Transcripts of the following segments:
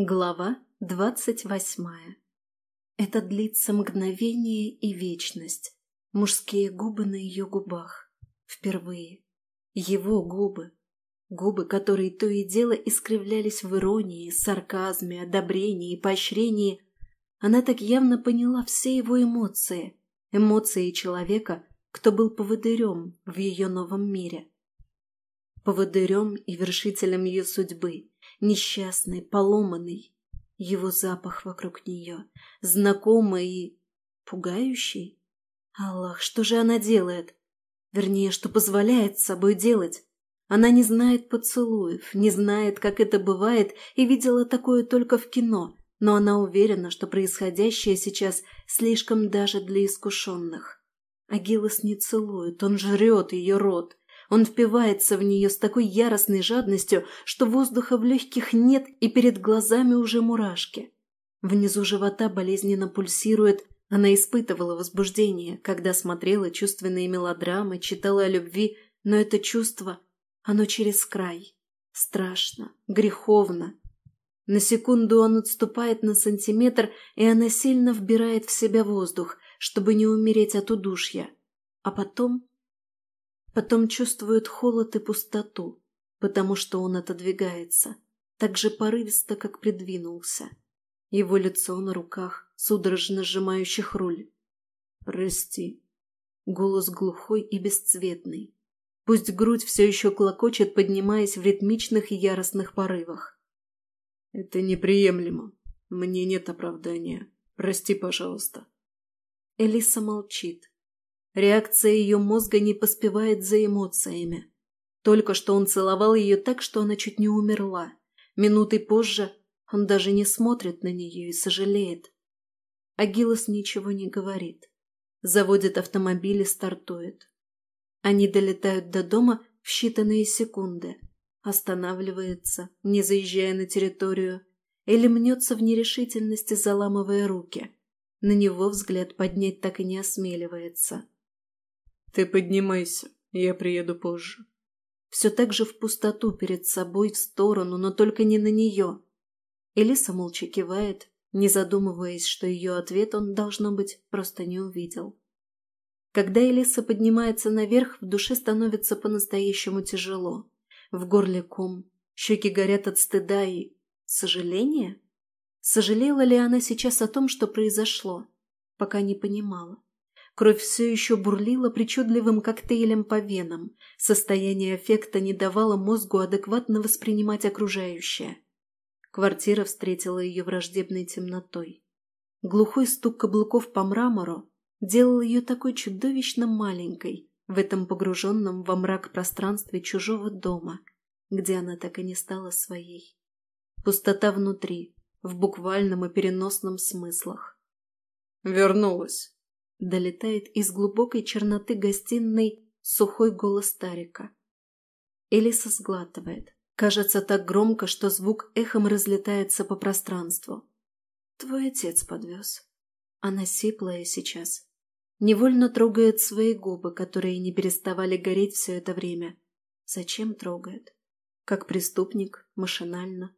Глава двадцать восьмая. Это длится мгновение и вечность. Мужские губы на ее губах. Впервые. Его губы. Губы, которые то и дело искривлялись в иронии, сарказме, одобрении поощрении. Она так явно поняла все его эмоции. Эмоции человека, кто был поводырем в ее новом мире. Поводырем и вершителем ее судьбы несчастный, поломанный. Его запах вокруг нее, знакомый и пугающий. Аллах, что же она делает? Вернее, что позволяет с собой делать? Она не знает поцелуев, не знает, как это бывает, и видела такое только в кино, но она уверена, что происходящее сейчас слишком даже для искушенных. Агилос не целует, он жрет ее рот, он впивается в нее с такой яростной жадностью, что воздуха в легких нет и перед глазами уже мурашки. Внизу живота болезненно пульсирует, она испытывала возбуждение, когда смотрела чувственные мелодрамы, читала о любви, но это чувство, оно через край. Страшно, греховно. На секунду он отступает на сантиметр, и она сильно вбирает в себя воздух, чтобы не умереть от удушья. А потом Потом чувствует холод и пустоту, потому что он отодвигается, так же порывисто, как придвинулся. Его лицо на руках, судорожно сжимающих руль. «Прости». Голос глухой и бесцветный. Пусть грудь все еще клокочет, поднимаясь в ритмичных и яростных порывах. «Это неприемлемо. Мне нет оправдания. Прости, пожалуйста». Элиса молчит, Реакция ее мозга не поспевает за эмоциями. Только что он целовал ее так, что она чуть не умерла. Минутой позже он даже не смотрит на нее и сожалеет. Агилос ничего не говорит. Заводит автомобиль и стартует. Они долетают до дома в считанные секунды. Останавливается, не заезжая на территорию, или мнется в нерешительности, заламывая руки. На него взгляд поднять так и не осмеливается. «Ты поднимайся, я приеду позже». Все так же в пустоту перед собой, в сторону, но только не на нее. Элиса молча кивает, не задумываясь, что ее ответ он, должно быть, просто не увидел. Когда Элиса поднимается наверх, в душе становится по-настоящему тяжело. В горле ком, щеки горят от стыда и... сожаления? Сожалела ли она сейчас о том, что произошло? Пока не понимала. Кровь все еще бурлила причудливым коктейлем по венам. Состояние эффекта не давало мозгу адекватно воспринимать окружающее. Квартира встретила ее враждебной темнотой. Глухой стук каблуков по мрамору делал ее такой чудовищно маленькой в этом погруженном во мрак пространстве чужого дома, где она так и не стала своей. Пустота внутри, в буквальном и переносном смыслах. «Вернулась», Долетает из глубокой черноты гостиной сухой голос старика. Элиса сглатывает. Кажется так громко, что звук эхом разлетается по пространству. Твой отец подвез. Она сиплая сейчас. Невольно трогает свои губы, которые не переставали гореть все это время. Зачем трогает? Как преступник, машинально.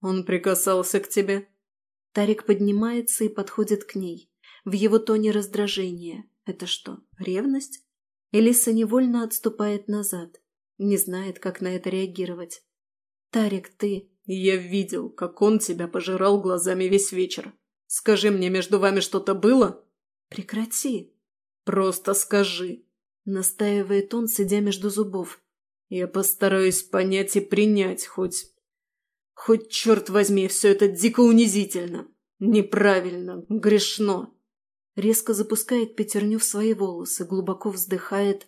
Он прикасался к тебе. Тарик поднимается и подходит к ней в его тоне раздражение. Это что, ревность? Элиса невольно отступает назад. Не знает, как на это реагировать. «Тарик, ты...» «Я видел, как он тебя пожирал глазами весь вечер. Скажи мне, между вами что-то было?» «Прекрати!» «Просто скажи!» Настаивает он, сидя между зубов. «Я постараюсь понять и принять, хоть... Хоть, черт возьми, все это дико унизительно, неправильно, грешно. Резко запускает пятерню в свои волосы, глубоко вздыхает.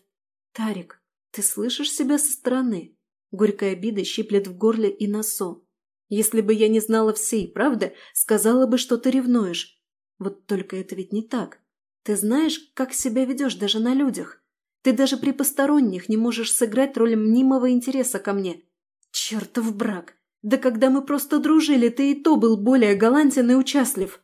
«Тарик, ты слышишь себя со стороны?» Горькая обида щиплет в горле и носу. «Если бы я не знала всей правды, сказала бы, что ты ревнуешь. Вот только это ведь не так. Ты знаешь, как себя ведешь даже на людях. Ты даже при посторонних не можешь сыграть роль мнимого интереса ко мне. Чертов брак! Да когда мы просто дружили, ты и то был более галантен и участлив!»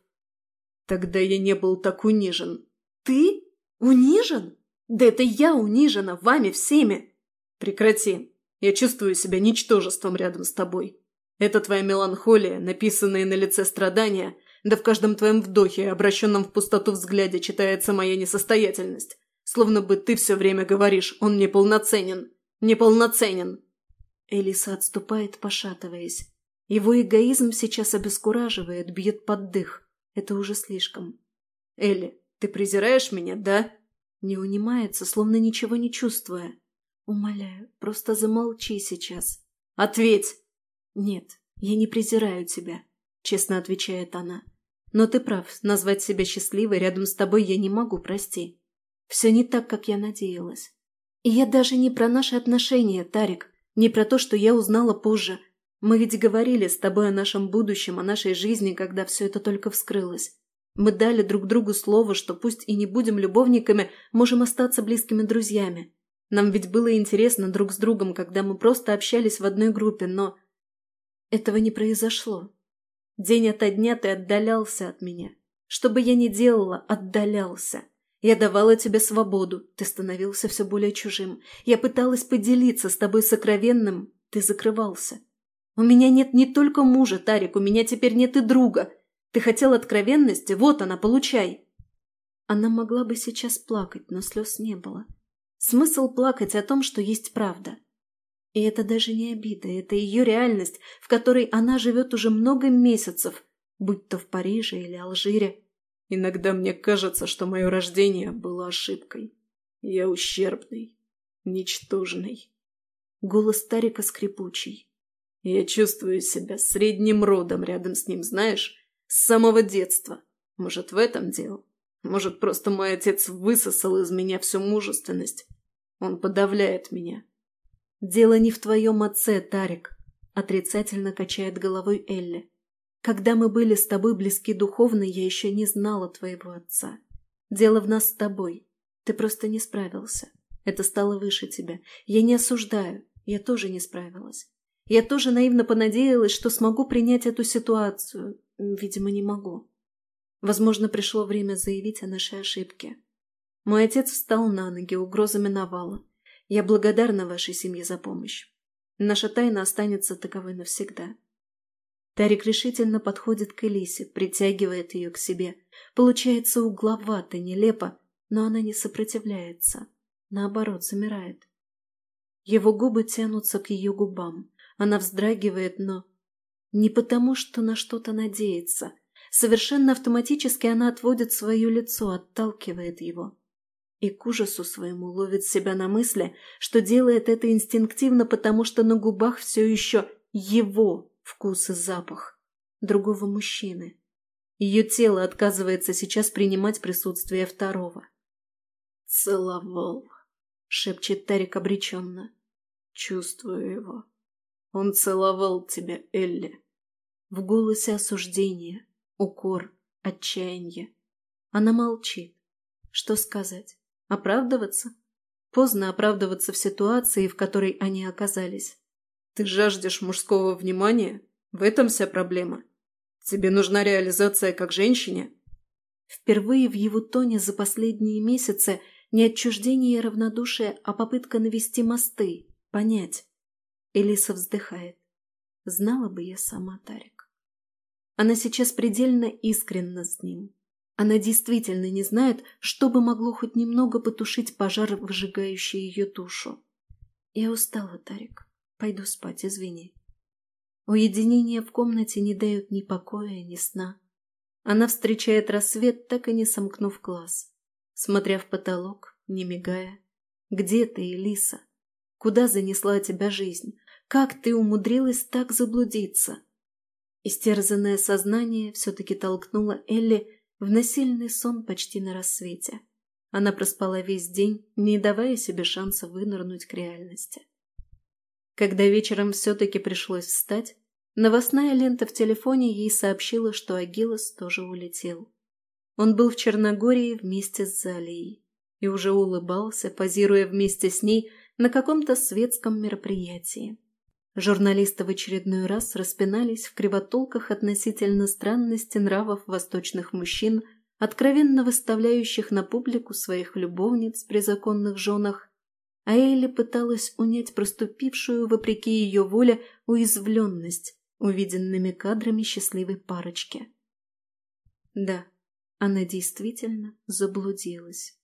Тогда я не был так унижен. Ты? Унижен? Да это я унижена, вами всеми. Прекрати. Я чувствую себя ничтожеством рядом с тобой. Это твоя меланхолия, написанные на лице страдания, да в каждом твоем вдохе, обращенном в пустоту взгляде, читается моя несостоятельность. Словно бы ты все время говоришь, он неполноценен. Неполноценен. Элиса отступает, пошатываясь. Его эгоизм сейчас обескураживает, бьет под дых. Это уже слишком. «Элли, ты презираешь меня, да?» Не унимается, словно ничего не чувствуя. «Умоляю, просто замолчи сейчас». «Ответь!» «Нет, я не презираю тебя», — честно отвечает она. «Но ты прав, назвать себя счастливой рядом с тобой я не могу, прости. Все не так, как я надеялась. И я даже не про наши отношения, Тарик, не про то, что я узнала позже. Мы ведь говорили с тобой о нашем будущем, о нашей жизни, когда все это только вскрылось. Мы дали друг другу слово, что пусть и не будем любовниками, можем остаться близкими друзьями. Нам ведь было интересно друг с другом, когда мы просто общались в одной группе, но... Этого не произошло. День ото дня ты отдалялся от меня. Что бы я ни делала, отдалялся. Я давала тебе свободу, ты становился все более чужим. Я пыталась поделиться с тобой сокровенным, ты закрывался. У меня нет не только мужа, Тарик, у меня теперь нет и друга. Ты хотел откровенности? Вот она, получай!» Она могла бы сейчас плакать, но слез не было. Смысл плакать о том, что есть правда. И это даже не обида, это ее реальность, в которой она живет уже много месяцев, будь то в Париже или Алжире. Иногда мне кажется, что мое рождение было ошибкой. Я ущербный, ничтожный. Голос Тарика скрипучий. Я чувствую себя средним родом рядом с ним, знаешь? С самого детства. Может, в этом дело? Может, просто мой отец высосал из меня всю мужественность? Он подавляет меня. Дело не в твоем отце, Тарик. Отрицательно качает головой Элли. Когда мы были с тобой близки духовно, я еще не знала твоего отца. Дело в нас с тобой. Ты просто не справился. Это стало выше тебя. Я не осуждаю. Я тоже не справилась. Я тоже наивно понадеялась, что смогу принять эту ситуацию, Видимо, не могу. Возможно, пришло время заявить о нашей ошибке. Мой отец встал на ноги, угроза миновала. Я благодарна вашей семье за помощь. Наша тайна останется таковой навсегда. Тарик решительно подходит к Элисе, притягивает ее к себе. Получается угловато, нелепо, но она не сопротивляется. Наоборот, замирает. Его губы тянутся к ее губам. Она вздрагивает, но не потому, что на что-то надеется. Совершенно автоматически она отводит свое лицо, отталкивает его. И к ужасу своему ловит себя на мысли, что делает это инстинктивно, потому что на губах все еще его вкус и запах. Другого мужчины. Ее тело отказывается сейчас принимать присутствие второго. «Целовал», — шепчет Тарик обреченно. «Чувствую его. Он целовал тебя, Элли». В голосе осуждение, укор, отчаяние. Она молчит. Что сказать? Оправдываться? Поздно оправдываться в ситуации, в которой они оказались. Ты жаждешь мужского внимания? В этом вся проблема. Тебе нужна реализация как женщине? Впервые в его тоне за последние месяцы не отчуждение и равнодушие, а попытка навести мосты, понять. Элиса вздыхает. Знала бы я сама, Тарик. Она сейчас предельно искренна с ним. Она действительно не знает, что бы могло хоть немного потушить пожар, выжигающий ее душу. Я устала, Тарик. Пойду спать, извини. Уединение в комнате не дает ни покоя, ни сна. Она встречает рассвет, так и не сомкнув глаз. Смотря в потолок, не мигая. Где ты, Элиса? Куда занесла тебя жизнь? Как ты умудрилась так заблудиться? Истерзанное сознание все-таки толкнуло Элли в насильный сон почти на рассвете. Она проспала весь день, не давая себе шанса вынырнуть к реальности. Когда вечером все-таки пришлось встать, новостная лента в телефоне ей сообщила, что Агилос тоже улетел. Он был в Черногории вместе с Залией и уже улыбался, позируя вместе с ней на каком-то светском мероприятии. Журналисты в очередной раз распинались в кривотолках относительно странности нравов восточных мужчин, откровенно выставляющих на публику своих любовниц при законных женах, а Эйли пыталась унять проступившую, вопреки ее воле, уязвленность, увиденными кадрами счастливой парочки. Да, она действительно заблудилась.